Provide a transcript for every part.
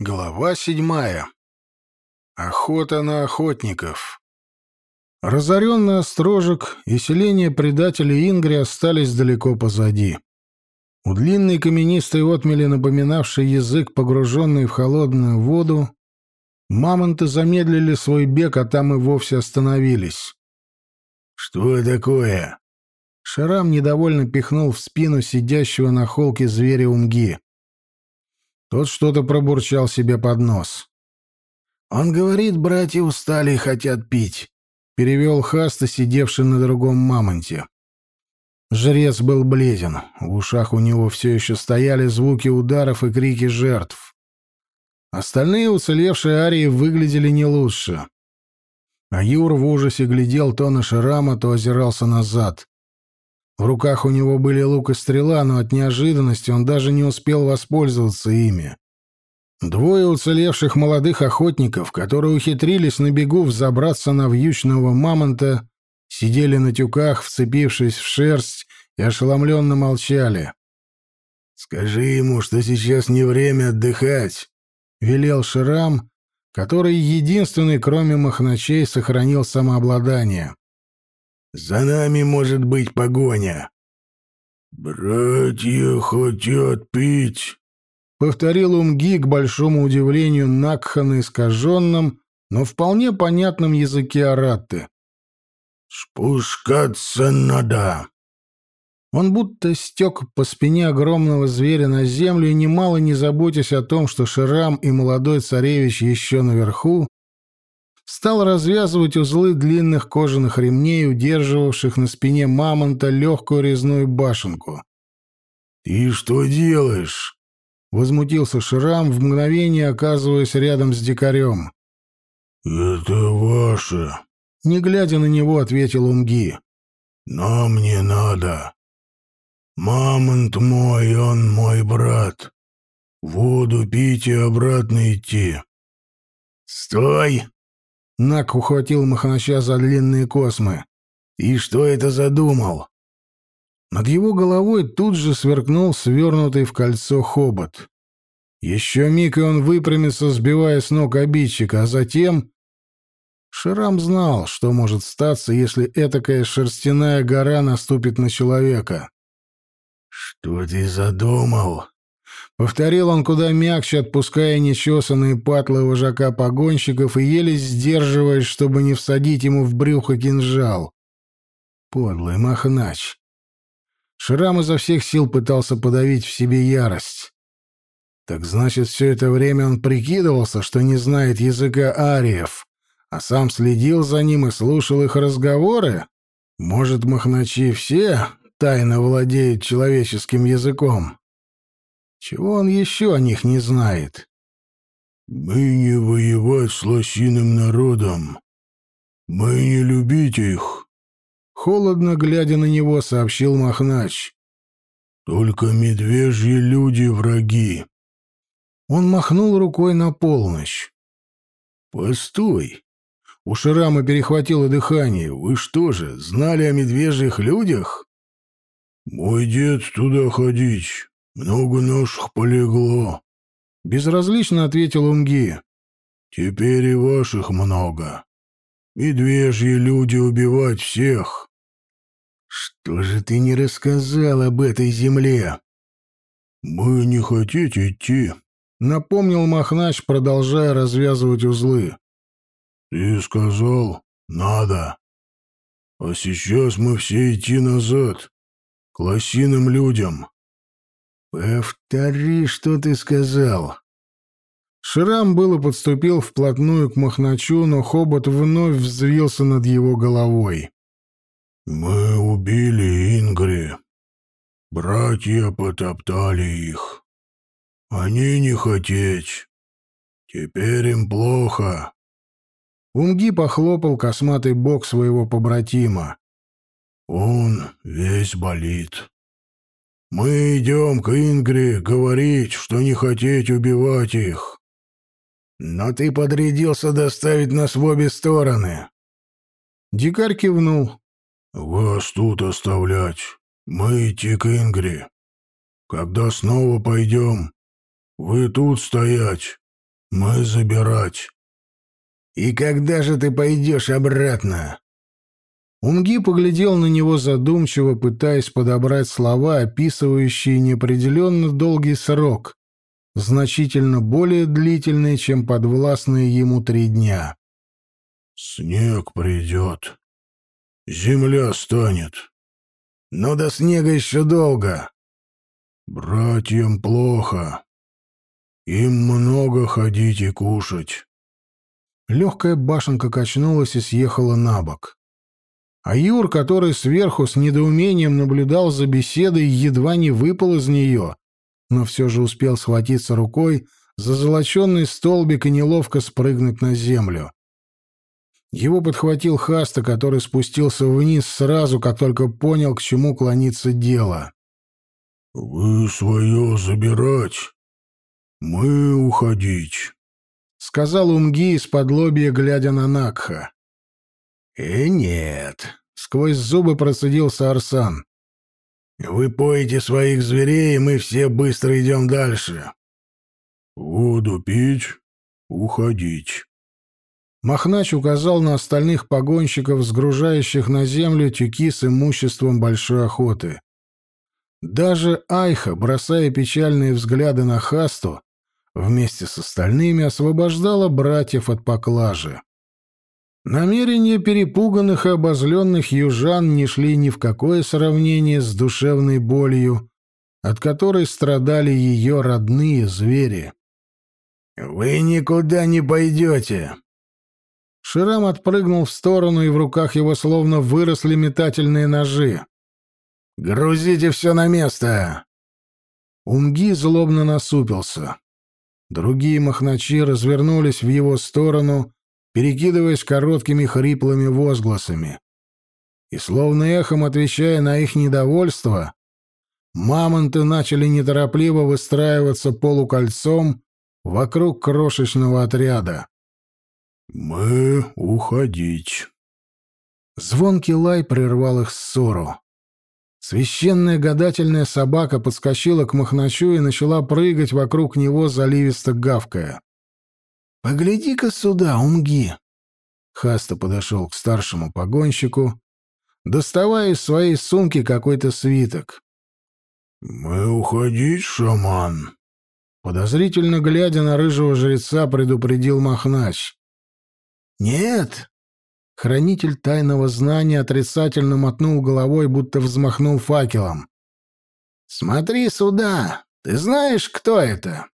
Глава седьмая. Охота на охотников. Разоренный острожек и селение предателей Ингри остались далеко позади. У длинной каменистой отмели, напоминавшей язык, погруженный в холодную воду, мамонты замедлили свой бег, а там и вовсе остановились. «Что такое?» Шарам недовольно пихнул в спину сидящего на холке зверя Умги. Тот что-то пробурчал себе под нос. «Он говорит, братья устали и хотят пить», — перевел Хаста, сидевший на другом мамонте. Жрец был бледен, в ушах у него все еще стояли звуки ударов и крики жертв. Остальные уцелевшие арии выглядели не лучше. А Юр в ужасе глядел то на Шрама, то озирался назад. В руках у него были лук и стрела, но от неожиданности он даже не успел воспользоваться ими. Двое уцелевших молодых охотников, которые ухитрились на бегу взобраться на вьючного мамонта, сидели на тюках, вцепившись в шерсть, и ошеломленно молчали. «Скажи ему, что сейчас не время отдыхать», — велел Ширам, который единственный, кроме махначей, сохранил самообладание. За нами может быть погоня. Братья хотят пить, повторил Умги к большому удивлению Накха на искаженном, но вполне понятном языке Аратты. Спускаться надо. Он будто стек по спине огромного зверя на землю и немало не заботясь о том, что Ширам и молодой царевич еще наверху, стал развязывать узлы длинных кожаных ремней, удерживавших на спине мамонта легкую резную башенку. «Ты что делаешь?» — возмутился Шрам, в мгновение оказываясь рядом с дикарем. «Это ваше», — не глядя на него, ответил Умги. «Нам не надо. Мамонт мой, он мой брат. Воду пить и обратно идти». «Стой!» Нак ухватил Махнача за длинные космы. «И что это задумал?» Над его головой тут же сверкнул свернутый в кольцо хобот. Еще миг, и он выпрямится, сбивая с ног обидчика, а затем... Шрам знал, что может статься, если этакая шерстяная гора наступит на человека. «Что ты задумал?» Повторил он куда мягче, отпуская нечесанные патлы вожака погонщиков и еле сдерживаясь, чтобы не всадить ему в брюхо кинжал. Подлый махнач. Шрам изо всех сил пытался подавить в себе ярость. Так значит, все это время он прикидывался, что не знает языка ариев, а сам следил за ним и слушал их разговоры? Может, махначи все тайно владеют человеческим языком? Чего он еще о них не знает? «Мы не воевать с лосиным народом. Мы не любить их», — холодно глядя на него, сообщил Махнач. «Только медвежьи люди враги». Он махнул рукой на полночь. «Постой!» У Ширама перехватило дыхание. «Вы что же, знали о медвежьих людях?» «Мой дед туда ходить. «Много наших полегло», — безразлично ответил Умги. «Теперь и ваших много. Медвежьи люди убивать всех». «Что же ты не рассказал об этой земле?» «Мы не хотите идти», — напомнил Махнач, продолжая развязывать узлы. «Ты сказал, надо. А сейчас мы все идти назад, к лосиным людям. «Повтори, что ты сказал». Шрам было подступил вплотную к Махначу, но хобот вновь взвился над его головой. «Мы убили Ингри. Братья потоптали их. Они не хотеть. Теперь им плохо». Унги похлопал косматый бок своего побратима. «Он весь болит. Мы идем к Ингри говорить, что не хотеть убивать их. Но ты подрядился доставить нас в обе стороны. Дикарь кивнул. Вас тут оставлять. Мы идти к Ингри. Когда снова пойдем, вы тут стоять. Мы забирать. И когда же ты пойдешь обратно? Умги поглядел на него задумчиво, пытаясь подобрать слова, описывающие неопределенно долгий срок, значительно более длительный, чем подвластные ему три дня. «Снег придет. Земля станет. Но до снега еще долго. Братьям плохо. Им много ходить и кушать». Легкая башенка качнулась и съехала на бок. А Юр, который сверху с недоумением наблюдал за беседой, едва не выпал из нее, но все же успел схватиться рукой за золоченный столбик и неловко спрыгнуть на землю. Его подхватил Хаста, который спустился вниз сразу, как только понял, к чему клонится дело. «Вы свое забирать, мы уходить», — сказал Умги из-под лобья, глядя на Накха. «Э, нет», — сквозь зубы процедился Арсан. «Вы поете своих зверей, и мы все быстро идем дальше». «Воду пить, уходить». Махнач указал на остальных погонщиков, сгружающих на землю тюки с имуществом большой охоты. Даже Айха, бросая печальные взгляды на Хасту, вместе с остальными освобождала братьев от поклажи. Намерения перепуганных и обозленных южан не шли ни в какое сравнение с душевной болью, от которой страдали ее родные звери. «Вы никуда не пойдете!» Ширам отпрыгнул в сторону, и в руках его словно выросли метательные ножи. «Грузите все на место!» Умги злобно насупился. Другие махначи развернулись в его сторону, перекидываясь короткими хриплыми возгласами. И словно эхом отвечая на их недовольство, мамонты начали неторопливо выстраиваться полукольцом вокруг крошечного отряда. «Мы уходить». Звонкий лай прервал их ссору. Священная гадательная собака подскочила к Махначу и начала прыгать вокруг него, заливисто гавкая. «Погляди-ка сюда, умги!» Хаста подошел к старшему погонщику, доставая из своей сумки какой-то свиток. «Мы уходить, шаман?» Подозрительно глядя на рыжего жреца, предупредил Махнач. «Нет, Хранитель тайного знания отрицательно мотнул головой, будто взмахнул факелом. «Смотри сюда! Ты знаешь, кто это?»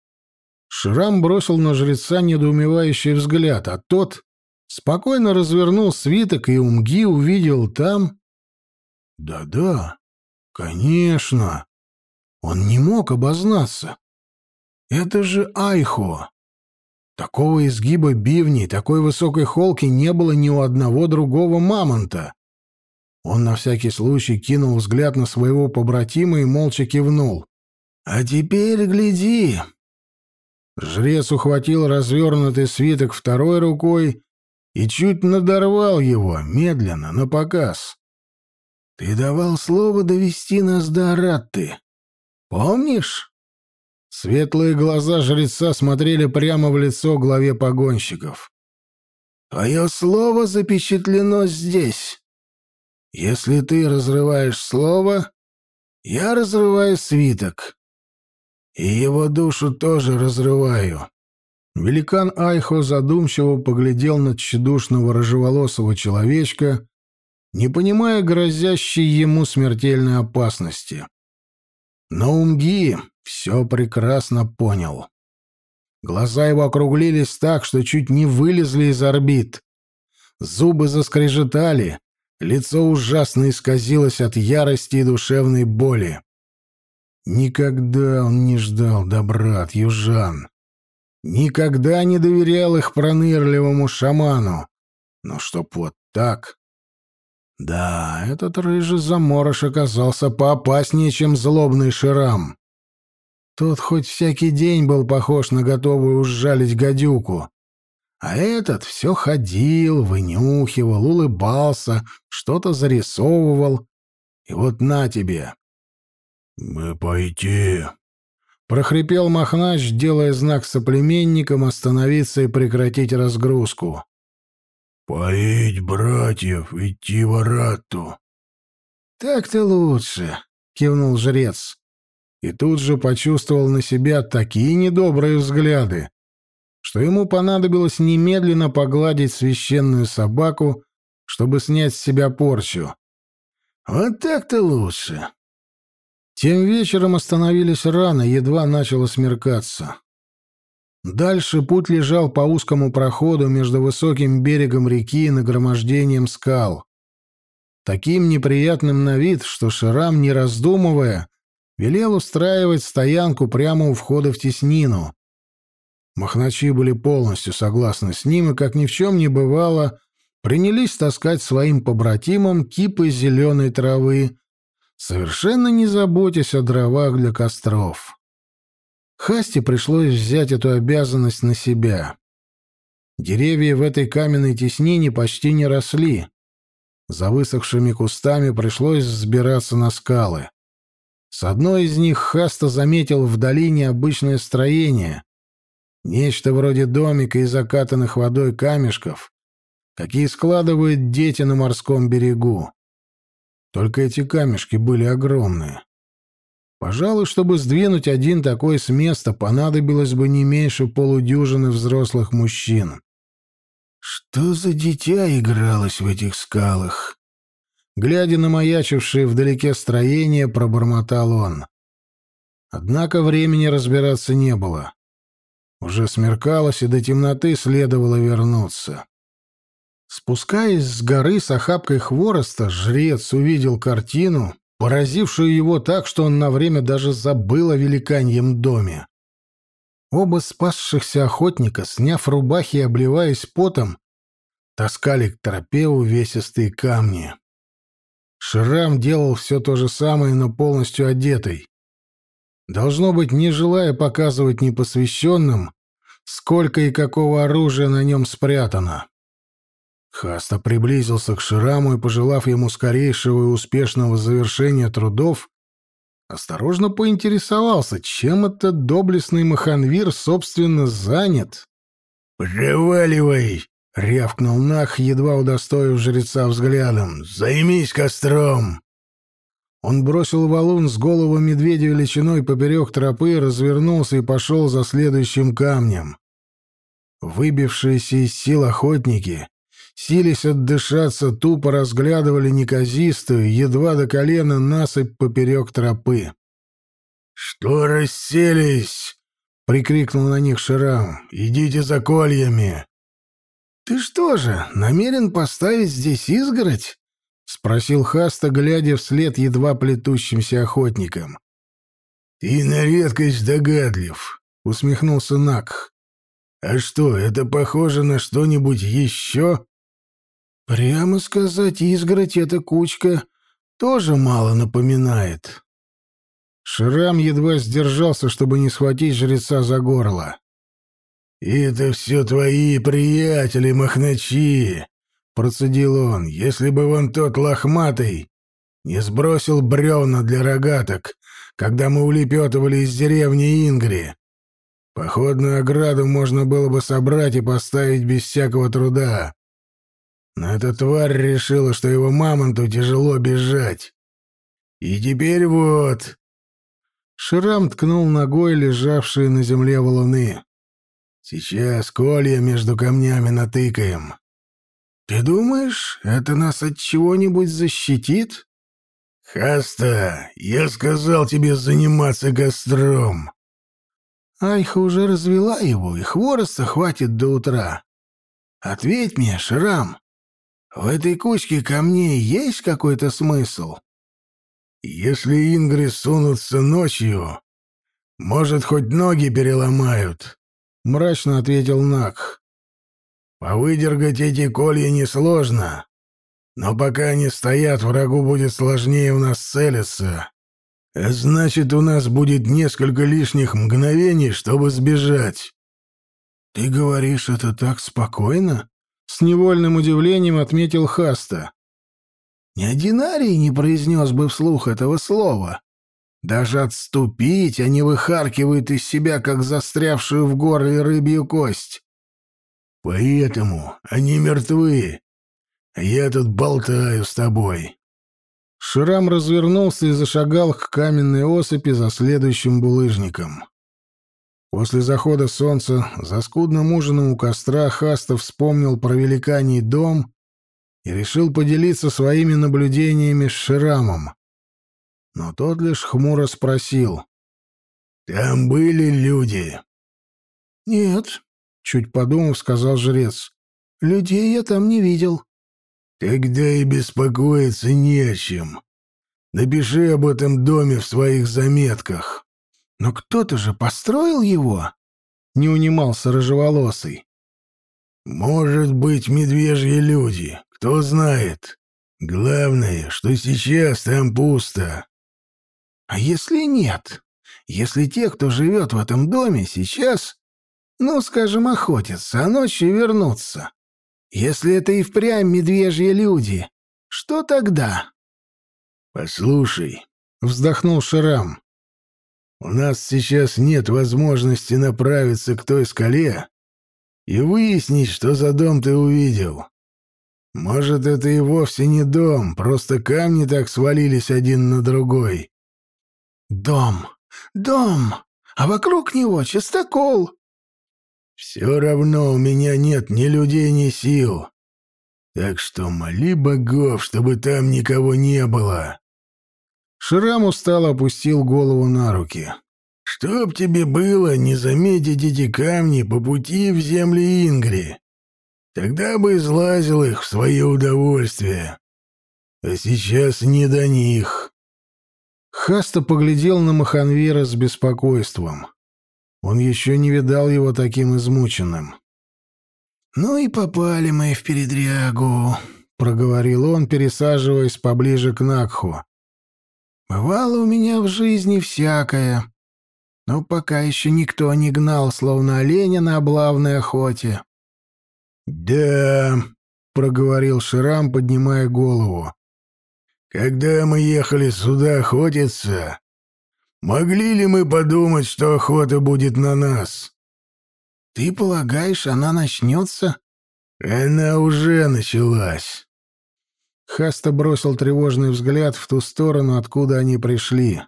Шрам бросил на жреца недоумевающий взгляд, а тот спокойно развернул свиток, и Умги увидел там... «Да-да, конечно. Он не мог обознаться. Это же Айхо!» Такого изгиба бивней, такой высокой холки не было ни у одного другого мамонта. Он на всякий случай кинул взгляд на своего побратима и молча кивнул. «А теперь гляди!» Жрец ухватил развернутый свиток второй рукой и чуть надорвал его, медленно, на показ. «Ты давал слово довести нас до Аратты. Помнишь?» Светлые глаза жреца смотрели прямо в лицо главе погонщиков. «Твое слово запечатлено здесь. Если ты разрываешь слово, я разрываю свиток. И его душу тоже разрываю». Великан Айхо задумчиво поглядел на тщедушного рыжеволосого человечка, не понимая грозящей ему смертельной опасности. Но Умги все прекрасно понял. Глаза его округлились так, что чуть не вылезли из орбит. Зубы заскрежетали, лицо ужасно исказилось от ярости и душевной боли. Никогда он не ждал добра от южан. Никогда не доверял их пронырливому шаману. Но чтоб вот так... Да, этот рыжий заморож оказался поопаснее, чем злобный ширам. Тот хоть всякий день был похож на готовую ужалить гадюку. А этот все ходил, вынюхивал, улыбался, что-то зарисовывал. И вот на тебе. — Мы пойти. — прохрипел Махнач, делая знак соплеменникам остановиться и прекратить разгрузку. «Поить братьев, идти в Аратту». «Так-то лучше», — кивнул жрец. И тут же почувствовал на себя такие недобрые взгляды, что ему понадобилось немедленно погладить священную собаку, чтобы снять с себя порчу. «Вот так-то лучше». Тем вечером остановились рано, едва начало смеркаться. Дальше путь лежал по узкому проходу между высоким берегом реки и нагромождением скал. Таким неприятным на вид, что Ширам, не раздумывая, велел устраивать стоянку прямо у входа в теснину. Махначи были полностью согласны с ним и, как ни в чем не бывало, принялись таскать своим побратимам кипы зеленой травы, совершенно не заботясь о дровах для костров. Хасти пришлось взять эту обязанность на себя. Деревья в этой каменной теснине почти не росли. За высохшими кустами пришлось взбираться на скалы. С одной из них Хаста заметил вдали необычное строение. Нечто вроде домика из закатанных водой камешков, какие складывают дети на морском берегу. Только эти камешки были огромные. Пожалуй, чтобы сдвинуть один такой с места, понадобилось бы не меньше полудюжины взрослых мужчин. Что за дитя игралось в этих скалах? Глядя на маячившее вдалеке строение, пробормотал он. Однако времени разбираться не было. Уже смеркалось, и до темноты следовало вернуться. Спускаясь с горы с охапкой хвороста, жрец увидел картину, поразившую его так, что он на время даже забыл о великаньем доме. Оба спасшихся охотника, сняв рубахи и обливаясь потом, таскали к тропе увесистые камни. Шрам делал все то же самое, но полностью одетый. Должно быть, не желая показывать непосвященным, сколько и какого оружия на нем спрятано. Хаста приблизился к Шираму и, пожелав ему скорейшего и успешного завершения трудов, осторожно поинтересовался, чем этот доблестный Маханвир, собственно, занят. «Проваливай!» — рявкнул Нах, едва удостоив жреца взглядом. «Займись костром!» Он бросил валун с голову медведя величиной поперек тропы, развернулся и пошел за следующим камнем. Выбившиеся из сил охотники сились отдышаться, тупо разглядывали неказистую, едва до колена насыпь поперек тропы. «Что расселись?» — прикрикнул на них Ширам. «Идите за кольями!» «Ты что же, намерен поставить здесь изгородь?» — спросил Хаста, глядя вслед едва плетущимся охотникам. «Ты на редкость догадлив», — усмехнулся Накх. «А что, это похоже на что-нибудь еще?» Прямо сказать, изгородь эта кучка тоже мало напоминает. Шрам едва сдержался, чтобы не схватить жреца за горло. «Это все твои приятели, махначи!» — процедил он. «Если бы вон тот лохматый не сбросил бревна для рогаток, когда мы улепетывали из деревни Ингри, походную ограду можно было бы собрать и поставить без всякого труда. Но эта тварь решила, что его мамонту тяжело бежать. И теперь вот...» Шрам ткнул ногой лежавшие на земле валуны. «Сейчас колья между камнями натыкаем. Ты думаешь, это нас от чего-нибудь защитит?» «Хаста, я сказал тебе заниматься костром». Айха уже развела его, и хвороста хватит до утра. Ответь мне, Шрам, в этой кучке камней есть какой-то смысл? Если Ингри сунутся ночью, может, хоть ноги переломают, — мрачно ответил Нак. Повыдергать эти колья несложно, но пока они стоят, врагу будет сложнее в нас целиться. Значит, у нас будет несколько лишних мгновений, чтобы сбежать. Ты говоришь это так спокойно? С невольным удивлением отметил Хаста. Ни один арий не произнес бы вслух этого слова. Даже отступить они выхаркивают из себя, как застрявшую в горле рыбью кость. Поэтому они мертвы. А я тут болтаю с тобой. Шрам развернулся и зашагал к каменной осыпи за следующим булыжником. После захода солнца за скудным ужином у костра Хаста вспомнил про великаний дом и решил поделиться своими наблюдениями с Ширамом. Но тот лишь хмуро спросил. «Там были люди?» «Нет», — чуть подумав, сказал жрец. «Людей я там не видел». Тогда и беспокоиться не о чем. Напиши об этом доме в своих заметках. Но кто-то же построил его? Не унимался рыжеволосый. Может быть, медвежьи люди, кто знает. Главное, что сейчас там пусто. А если нет? Если те, кто живет в этом доме, сейчас, ну, скажем, охотятся, а ночью вернутся? Если это и впрямь медвежьи люди, что тогда? Послушай, вздохнул Шрам. У нас сейчас нет возможности направиться к той скале и выяснить, что за дом ты увидел. Может, это и вовсе не дом, просто камни так свалились один на другой. Дом, дом, а вокруг него чистокол. Все равно у меня нет ни людей, ни сил. Так что моли богов, чтобы там никого не было. Шрам устало опустил голову на руки. Чтоб тебе было не заметить эти камни по пути в земли Ингри. Тогда бы излазил их в свое удовольствие. А сейчас не до них. Хаста поглядел на Маханвира с беспокойством. Он еще не видал его таким измученным. «Ну и попали мы в передрягу», — проговорил он, пересаживаясь поближе к Накху. «Бывало у меня в жизни всякое, но пока еще никто не гнал, словно оленя на облавной охоте». «Да», — проговорил Ширам, поднимая голову. «Когда мы ехали сюда охотиться, Могли ли мы подумать, что охота будет на нас? Ты полагаешь, она начнется? Она уже началась. Хаста бросил тревожный взгляд в ту сторону, откуда они пришли.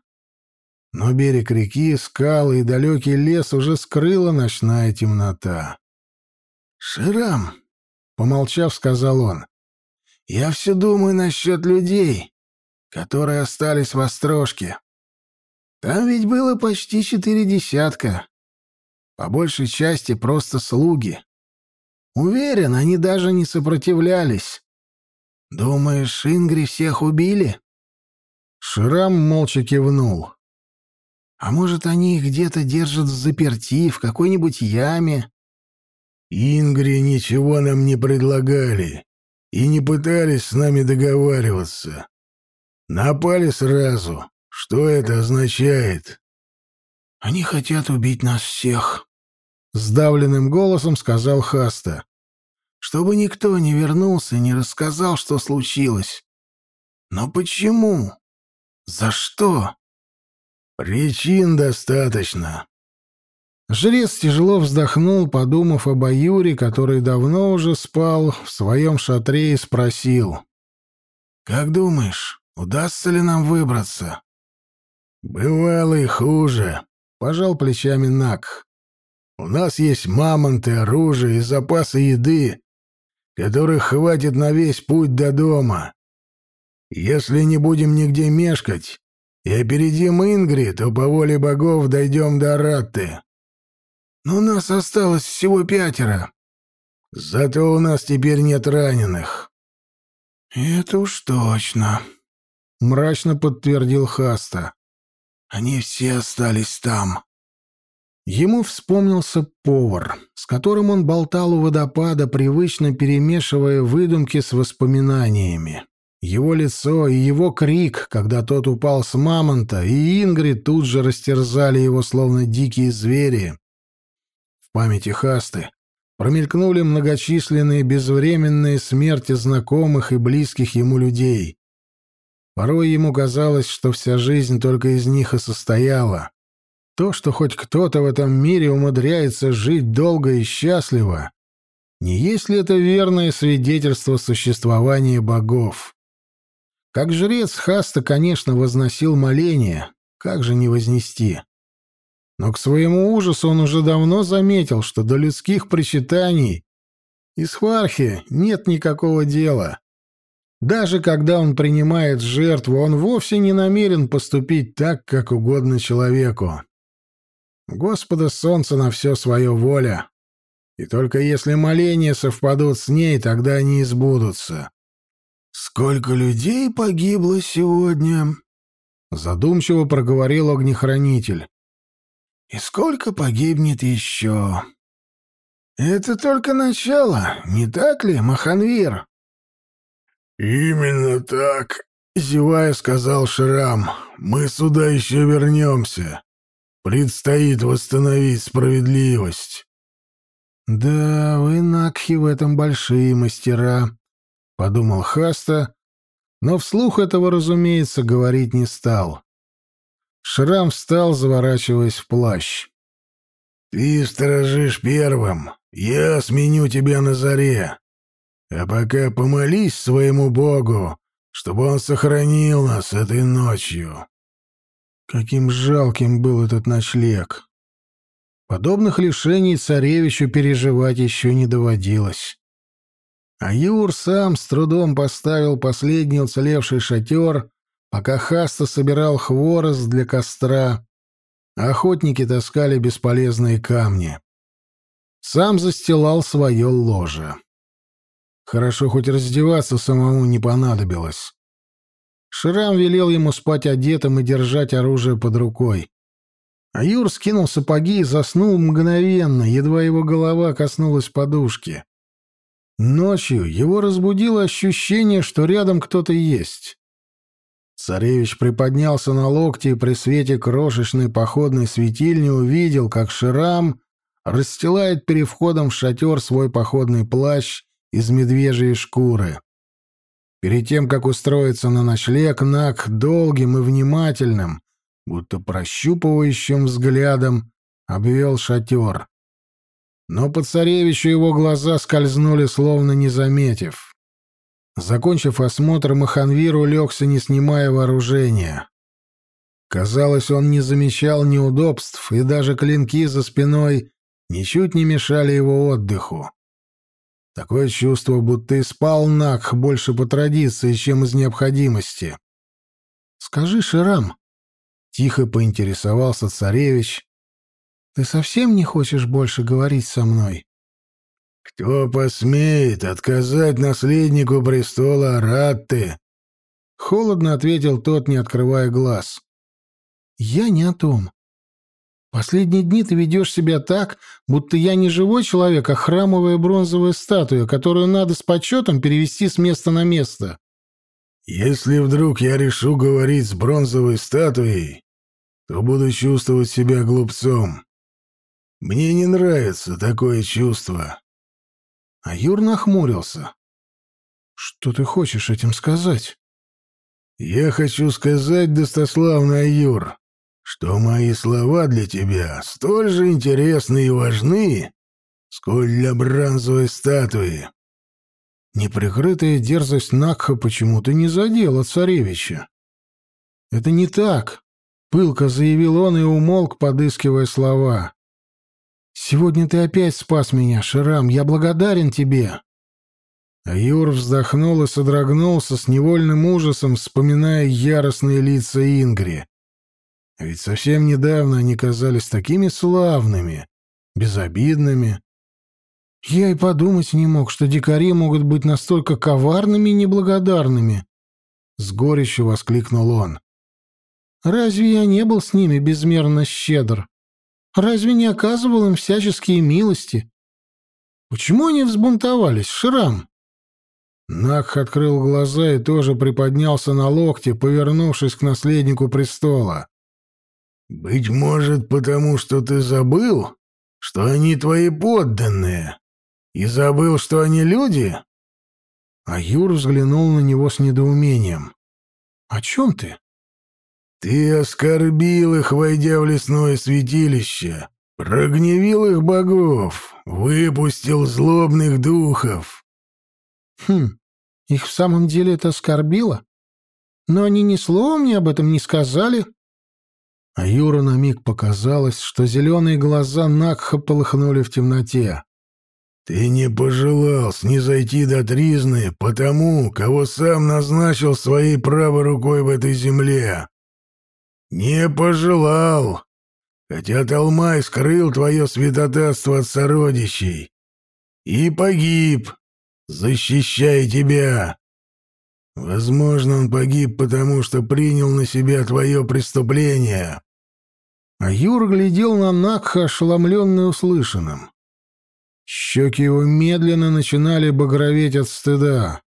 Но берег реки, скалы и далекий лес уже скрыла ночная темнота. «Ширам», — помолчав, сказал он, — «я все думаю насчет людей, которые остались в Острожке. Там ведь было почти четыре десятка. По большей части просто слуги. Уверен, они даже не сопротивлялись. Думаешь, Ингри всех убили? Шрам молча кивнул. А может, они их где-то держат в заперти, в какой-нибудь яме? Ингри ничего нам не предлагали и не пытались с нами договариваться. Напали сразу, что это означает? Они хотят убить нас всех, сдавленным голосом сказал Хаста. Чтобы никто не вернулся и не рассказал, что случилось. Но почему? За что? Причин достаточно. Жрец тяжело вздохнул, подумав об Аюре, который давно уже спал в своем шатре и спросил. «Как думаешь, удастся ли нам выбраться?» «Бывало и хуже», — пожал плечами Нак. «У нас есть мамонты, оружие и запасы еды, которых хватит на весь путь до дома. Если не будем нигде мешкать и опередим Ингри, то по воле богов дойдем до Ратты. Но нас осталось всего пятеро. Зато у нас теперь нет раненых». «Это уж точно», — мрачно подтвердил Хаста. Они все остались там. Ему вспомнился повар, с которым он болтал у водопада, привычно перемешивая выдумки с воспоминаниями. Его лицо и его крик, когда тот упал с мамонта, и Ингрид тут же растерзали его, словно дикие звери. В памяти Хасты промелькнули многочисленные безвременные смерти знакомых и близких ему людей. Порой ему казалось, что вся жизнь только из них и состояла. То, что хоть кто-то в этом мире умудряется жить долго и счастливо, не есть ли это верное свидетельство существования богов? Как жрец Хаста, конечно, возносил моление, как же не вознести? Но к своему ужасу он уже давно заметил, что до людских причитаний из Хвархи нет никакого дела. Даже когда он принимает жертву, он вовсе не намерен поступить так, как угодно человеку. Господа Солнца на все свое воля. И только если моления совпадут с ней, тогда они избудутся. «Сколько людей погибло сегодня?» — задумчиво проговорил огнехранитель. «И сколько погибнет еще?» «Это только начало, не так ли, Маханвир?» «Именно так», — зевая сказал Шрам. «Мы сюда еще вернемся. Предстоит восстановить справедливость». «Да, вы, Накхи, в этом большие мастера», — подумал Хаста, но вслух этого, разумеется, говорить не стал. Шрам встал, заворачиваясь в плащ. «Ты сторожишь первым, я сменю тебя на заре. А пока помолись своему Богу, чтобы он сохранил нас этой ночью». Каким жалким был этот ночлег. Подобных лишений царевичу переживать еще не доводилось. А Юр сам с трудом поставил последний уцелевший шатер, пока Хаста собирал хворост для костра, а охотники таскали бесполезные камни. Сам застилал свое ложе. Хорошо, хоть раздеваться самому не понадобилось. Шрам велел ему спать одетым и держать оружие под рукой. А Юр скинул сапоги и заснул мгновенно, едва его голова коснулась подушки. Ночью его разбудило ощущение, что рядом кто-то есть. Царевич приподнялся на локти и при свете крошечной походной светильни увидел, как Ширам расстилает перед входом в шатер свой походный плащ из медвежьей шкуры. Перед тем, как устроиться на ночлег, Нак долгим и внимательным, будто прощупывающим взглядом, обвел шатер. Но по царевичу его глаза скользнули, словно не заметив. Закончив осмотр, Маханвир улегся, не снимая вооружения. Казалось, он не замечал неудобств, и даже клинки за спиной ничуть не мешали его отдыху. Такое чувство, будто и спал Накх больше по традиции, чем из необходимости. «Скажи, Ширам», — тихо поинтересовался царевич, — «ты совсем не хочешь больше говорить со мной?» «Кто посмеет отказать наследнику престола Ратты?» — холодно ответил тот, не открывая глаз. «Я не о том. Последние дни ты ведешь себя так, будто я не живой человек, а храмовая бронзовая статуя, которую надо с почетом перевести с места на место. Если вдруг я решу говорить с бронзовой статуей, то буду чувствовать себя глупцом. Мне не нравится такое чувство. А Юр нахмурился. Что ты хочешь этим сказать? Я хочу сказать, достославный Юр, что мои слова для тебя столь же интересны и важны, сколь для бронзовой статуи. Неприкрытая дерзость Накха почему-то не задела царевича. «Это не так», — пылко заявил он и умолк, подыскивая слова. «Сегодня ты опять спас меня, Ширам, я благодарен тебе». А вздохнул и содрогнулся с невольным ужасом, вспоминая яростные лица Ингри. Ведь совсем недавно они казались такими славными, безобидными. Я и подумать не мог, что дикари могут быть настолько коварными и неблагодарными. С горечью воскликнул он. Разве я не был с ними безмерно щедр? Разве не оказывал им всяческие милости? Почему они взбунтовались, Шрам? Накх открыл глаза и тоже приподнялся на локте, повернувшись к наследнику престола. «Быть может, потому что ты забыл, что они твои подданные, и забыл, что они люди?» А Юр взглянул на него с недоумением. «О чем ты?» «Ты оскорбил их, войдя в лесное святилище, прогневил их богов, выпустил злобных духов». «Хм, их в самом деле это оскорбило? Но они ни словом мне об этом не сказали». А Юра на миг показалось, что зеленые глаза Накха полыхнули в темноте. «Ты не пожелал снизойти до Тризны потому, кого сам назначил своей правой рукой в этой земле. Не пожелал, хотя Талмай скрыл твое святотатство от сородичей. И погиб, защищая тебя. Возможно, он погиб потому, что принял на себя твое преступление». А Юр глядел на Накха, ошеломленный услышанным. Щеки его медленно начинали багроветь от стыда.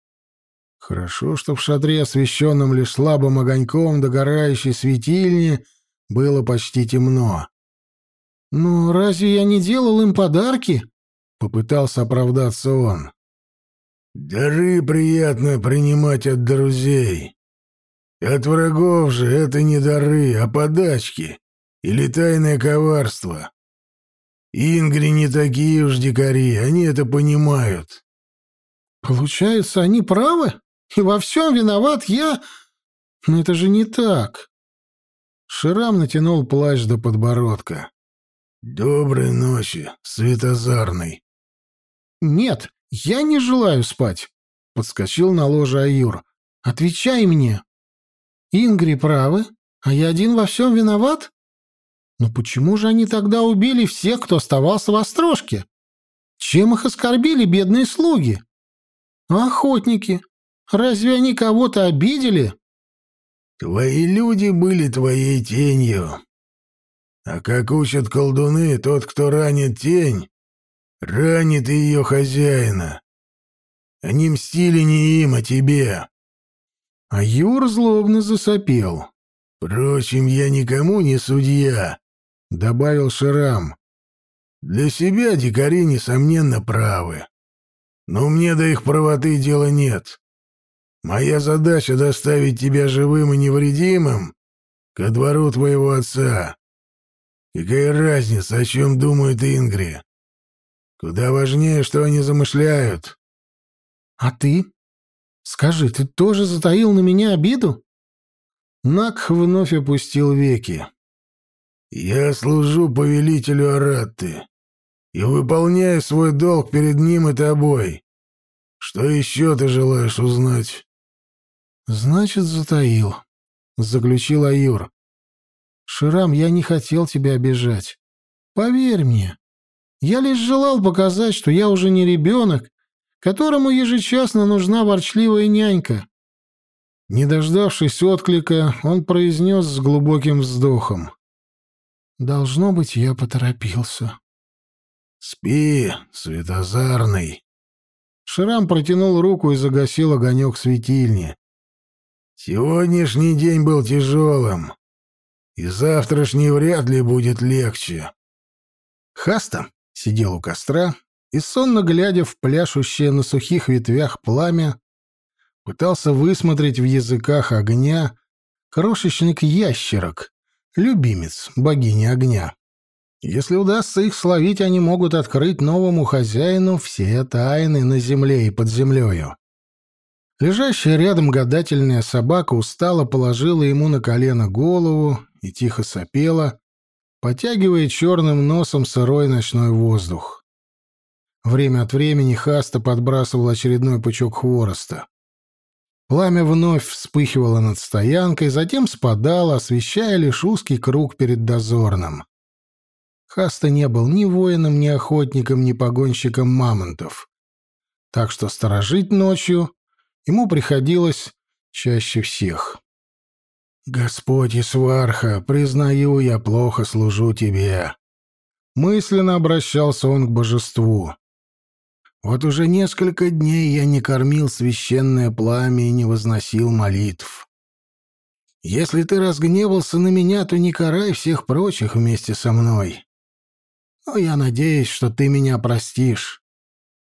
Хорошо, что в шатре, освещенном лишь слабым огоньком догорающей светильни, было почти темно. «Ну, разве я не делал им подарки?» — попытался оправдаться он. «Дары приятно принимать от друзей. От врагов же это не дары, а подачки или тайное коварство. Ингри не такие уж дикари, они это понимают». «Получается, они правы? И во всем виноват я? Но это же не так». Ширам натянул плащ до подбородка. «Доброй ночи, Светозарный». «Нет, я не желаю спать», — подскочил на ложе Аюр. «Отвечай мне. Ингри правы, а я один во всем виноват? Но почему же они тогда убили всех, кто оставался в острожке? Чем их оскорбили бедные слуги? А охотники? Разве они кого-то обидели?» «Твои люди были твоей тенью», а как учат колдуны, тот, кто ранит тень, ранит и ее хозяина. Они мстили не им, а тебе. А Юр злобно засопел. Впрочем, я никому не судья, — добавил Ширам. Для себя дикари, несомненно, правы. Но мне до их правоты дела нет. Моя задача — доставить тебя живым и невредимым ко двору твоего отца. Какая разница, о чем думают Ингри? Куда важнее, что они замышляют. А ты? Скажи, ты тоже затаил на меня обиду? Нак вновь опустил веки. Я служу повелителю Аратты и выполняю свой долг перед ним и тобой. Что еще ты желаешь узнать? Значит, затаил, заключил Аюр. Ширам, я не хотел тебя обижать. Поверь мне, я лишь желал показать, что я уже не ребенок, которому ежечасно нужна ворчливая нянька. Не дождавшись отклика, он произнес с глубоким вздохом. «Должно быть, я поторопился». «Спи, светозарный». Шрам протянул руку и загасил огонек светильни. «Сегодняшний день был тяжелым и завтрашний вряд ли будет легче. Хаста сидел у костра и, сонно глядя в пляшущее на сухих ветвях пламя, пытался высмотреть в языках огня крошечных ящерок, любимец богини огня. Если удастся их словить, они могут открыть новому хозяину все тайны на земле и под землею. Лежащая рядом гадательная собака устало положила ему на колено голову и тихо сопела, потягивая черным носом сырой ночной воздух. Время от времени Хаста подбрасывал очередной пучок хвороста. Пламя вновь вспыхивало над стоянкой, затем спадало, освещая лишь узкий круг перед дозорным. Хаста не был ни воином, ни охотником, ни погонщиком мамонтов. Так что сторожить ночью ему приходилось чаще всех. «Господь Исварха, признаю, я плохо служу тебе». Мысленно обращался он к божеству. «Вот уже несколько дней я не кормил священное пламя и не возносил молитв. Если ты разгневался на меня, то не карай всех прочих вместе со мной. Но я надеюсь, что ты меня простишь.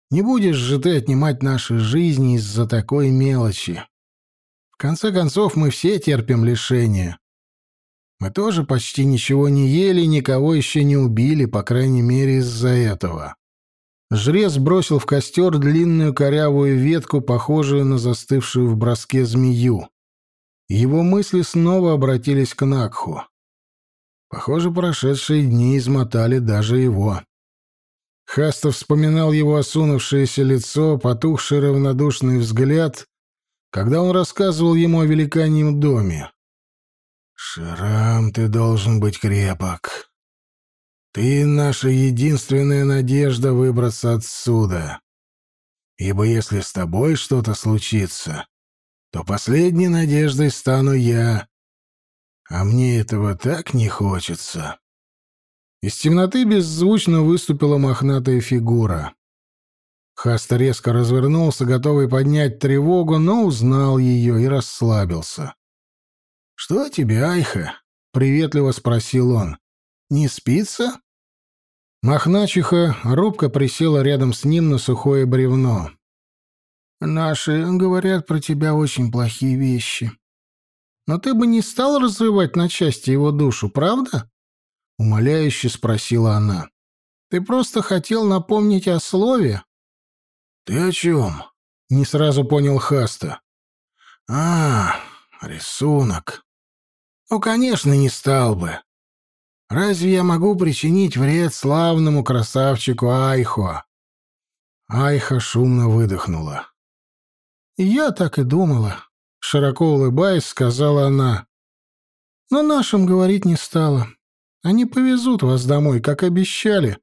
Не будешь же ты отнимать наши жизни из-за такой мелочи. В конце концов, мы все терпим лишения. Мы тоже почти ничего не ели, никого еще не убили, по крайней мере, из-за этого. Жрец бросил в костер длинную корявую ветку, похожую на застывшую в броске змею. Его мысли снова обратились к Накху. Похоже, прошедшие дни измотали даже его. Хаста вспоминал его осунувшееся лицо, потухший равнодушный взгляд, когда он рассказывал ему о великаньем доме. «Шрам, ты должен быть крепок. Ты наша единственная надежда выбраться отсюда. Ибо если с тобой что-то случится, то последней надеждой стану я. А мне этого так не хочется». Из темноты беззвучно выступила мохнатая фигура. Хаста резко развернулся, готовый поднять тревогу, но узнал ее и расслабился. «Что тебе, Айха?» — приветливо спросил он. «Не спится?» Мохначиха робко присела рядом с ним на сухое бревно. «Наши говорят про тебя очень плохие вещи. Но ты бы не стал разрывать на части его душу, правда?» — умоляюще спросила она. «Ты просто хотел напомнить о слове?» «Ты о чем?» — не сразу понял Хаста. «А, рисунок. Ну, конечно, не стал бы. Разве я могу причинить вред славному красавчику Айхо?» Айха шумно выдохнула. «Я так и думала», — широко улыбаясь, сказала она. «Но нашим говорить не стала. Они повезут вас домой, как обещали,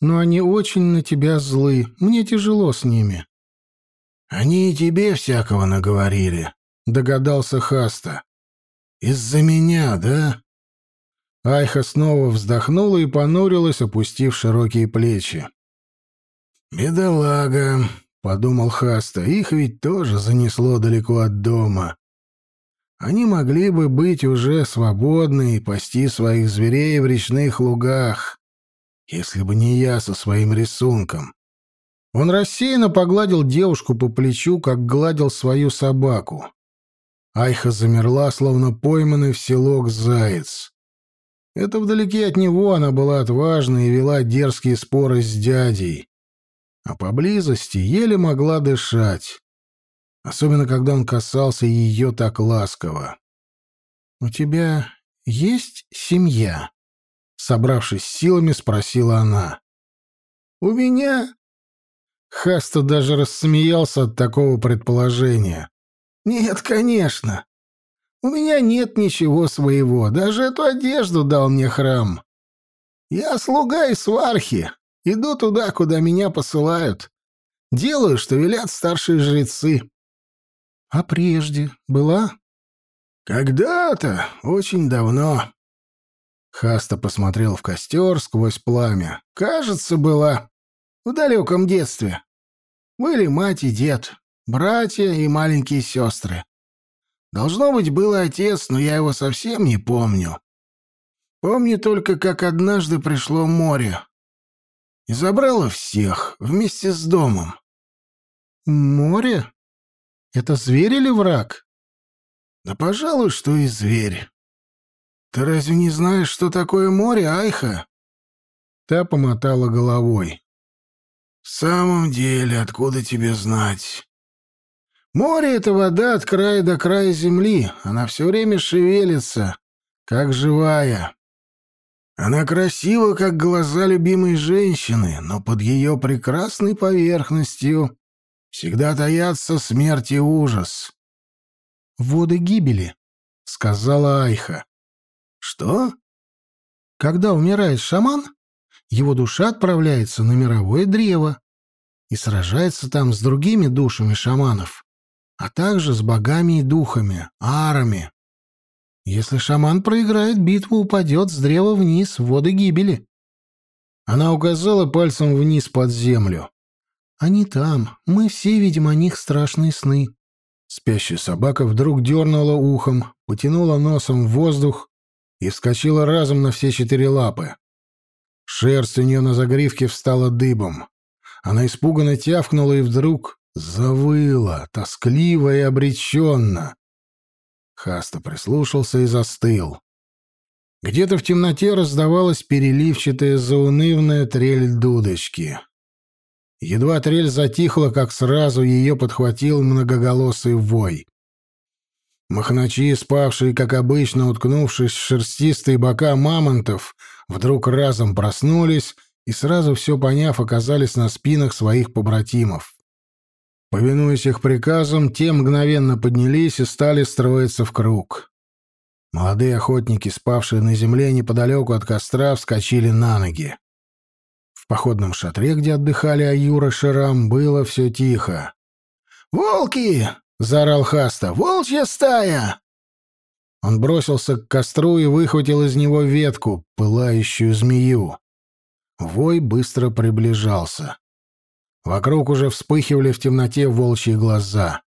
но они очень на тебя злы. Мне тяжело с ними». «Они и тебе всякого наговорили», — догадался Хаста. «Из-за меня, да?» Айха снова вздохнула и понурилась, опустив широкие плечи. «Бедолага», — подумал Хаста, — «их ведь тоже занесло далеко от дома. Они могли бы быть уже свободны и пасти своих зверей в речных лугах, если бы не я со своим рисунком. Он рассеянно погладил девушку по плечу, как гладил свою собаку. Айха замерла, словно пойманный в селок заяц. Это вдалеке от него она была отважна и вела дерзкие споры с дядей. А поблизости еле могла дышать особенно когда он касался ее так ласково. «У тебя есть семья?» Собравшись силами, спросила она. «У меня?» Хаста даже рассмеялся от такого предположения. «Нет, конечно. У меня нет ничего своего. Даже эту одежду дал мне храм. Я слуга из свархи. Иду туда, куда меня посылают. Делаю, что велят старшие жрецы. А прежде была? Когда-то, очень давно. Хаста посмотрел в костер сквозь пламя. Кажется, была. В далеком детстве. Были мать и дед, братья и маленькие сестры. Должно быть, был отец, но я его совсем не помню. Помню только, как однажды пришло море. И забрало всех вместе с домом. «Море?» Это зверь или враг? Да, пожалуй, что и зверь. Ты разве не знаешь, что такое море, Айха? Та помотала головой. В самом деле, откуда тебе знать? Море — это вода от края до края земли. Она все время шевелится, как живая. Она красива, как глаза любимой женщины, но под ее прекрасной поверхностью всегда таятся смерть и ужас. «Воды гибели», — сказала Айха. «Что?» «Когда умирает шаман, его душа отправляется на мировое древо и сражается там с другими душами шаманов, а также с богами и духами, арами. Если шаман проиграет битву, упадет с древа вниз в воды гибели». Она указала пальцем вниз под землю. Они там. Мы все видим о них страшные сны. Спящая собака вдруг дернула ухом, потянула носом в воздух и вскочила разом на все четыре лапы. Шерсть у нее на загривке встала дыбом. Она испуганно тявкнула и вдруг завыла, тоскливо и обреченно. Хаста прислушался и застыл. Где-то в темноте раздавалась переливчатая заунывная трель дудочки. Едва трель затихла, как сразу ее подхватил многоголосый вой. Махначи, спавшие, как обычно, уткнувшись в шерстистые бока мамонтов, вдруг разом проснулись и, сразу все поняв, оказались на спинах своих побратимов. Повинуясь их приказам, те мгновенно поднялись и стали строиться в круг. Молодые охотники, спавшие на земле неподалеку от костра, вскочили на ноги. В походном шатре, где отдыхали Аюра Ширам, было все тихо. «Волки!» — заорал Хаста. «Волчья стая!» Он бросился к костру и выхватил из него ветку, пылающую змею. Вой быстро приближался. Вокруг уже вспыхивали в темноте волчьи глаза.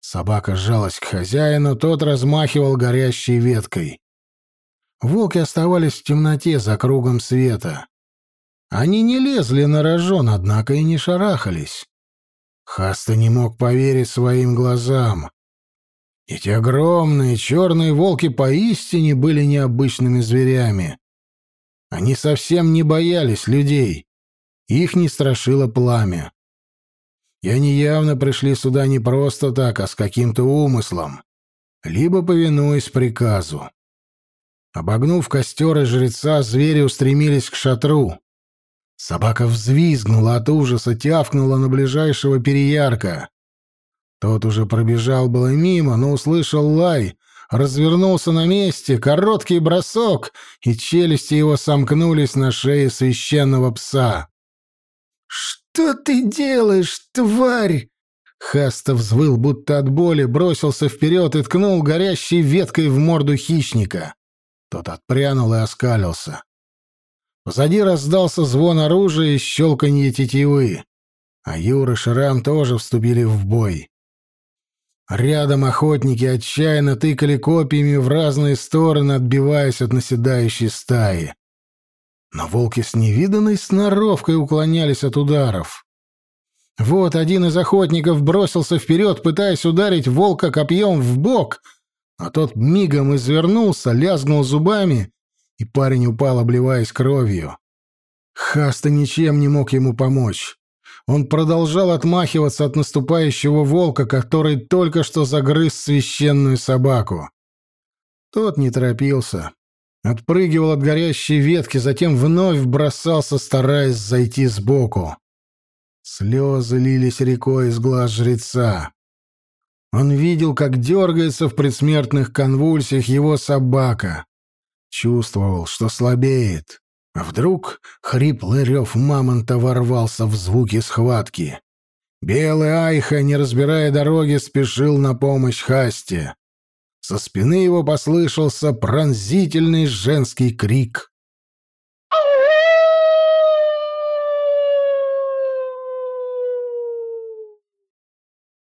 Собака сжалась к хозяину, тот размахивал горящей веткой. Волки оставались в темноте за кругом света. Они не лезли на рожон, однако и не шарахались. Хаста не мог поверить своим глазам. Эти огромные черные волки поистине были необычными зверями. Они совсем не боялись людей. Их не страшило пламя. И они явно пришли сюда не просто так, а с каким-то умыслом, либо повинуясь приказу. Обогнув костер и жреца, звери устремились к шатру. Собака взвизгнула от ужаса, тявкнула на ближайшего переярка. Тот уже пробежал было мимо, но услышал лай, развернулся на месте, короткий бросок, и челюсти его сомкнулись на шее священного пса. «Что ты делаешь, тварь?» Хаста взвыл, будто от боли, бросился вперед и ткнул горящей веткой в морду хищника. Тот отпрянул и оскалился. Позади раздался звон оружия и щелканье тетивы. А Юра и Шрам тоже вступили в бой. Рядом охотники отчаянно тыкали копьями в разные стороны, отбиваясь от наседающей стаи. Но волки с невиданной сноровкой уклонялись от ударов. Вот один из охотников бросился вперед, пытаясь ударить волка копьем в бок, а тот мигом извернулся, лязгнул зубами и парень упал, обливаясь кровью. Хаста ничем не мог ему помочь. Он продолжал отмахиваться от наступающего волка, который только что загрыз священную собаку. Тот не торопился. Отпрыгивал от горящей ветки, затем вновь бросался, стараясь зайти сбоку. Слезы лились рекой из глаз жреца. Он видел, как дергается в предсмертных конвульсиях его собака. Чувствовал, что слабеет. А вдруг хриплый рев мамонта ворвался в звуки схватки. Белый Айха, не разбирая дороги, спешил на помощь Хасте. Со спины его послышался пронзительный женский крик.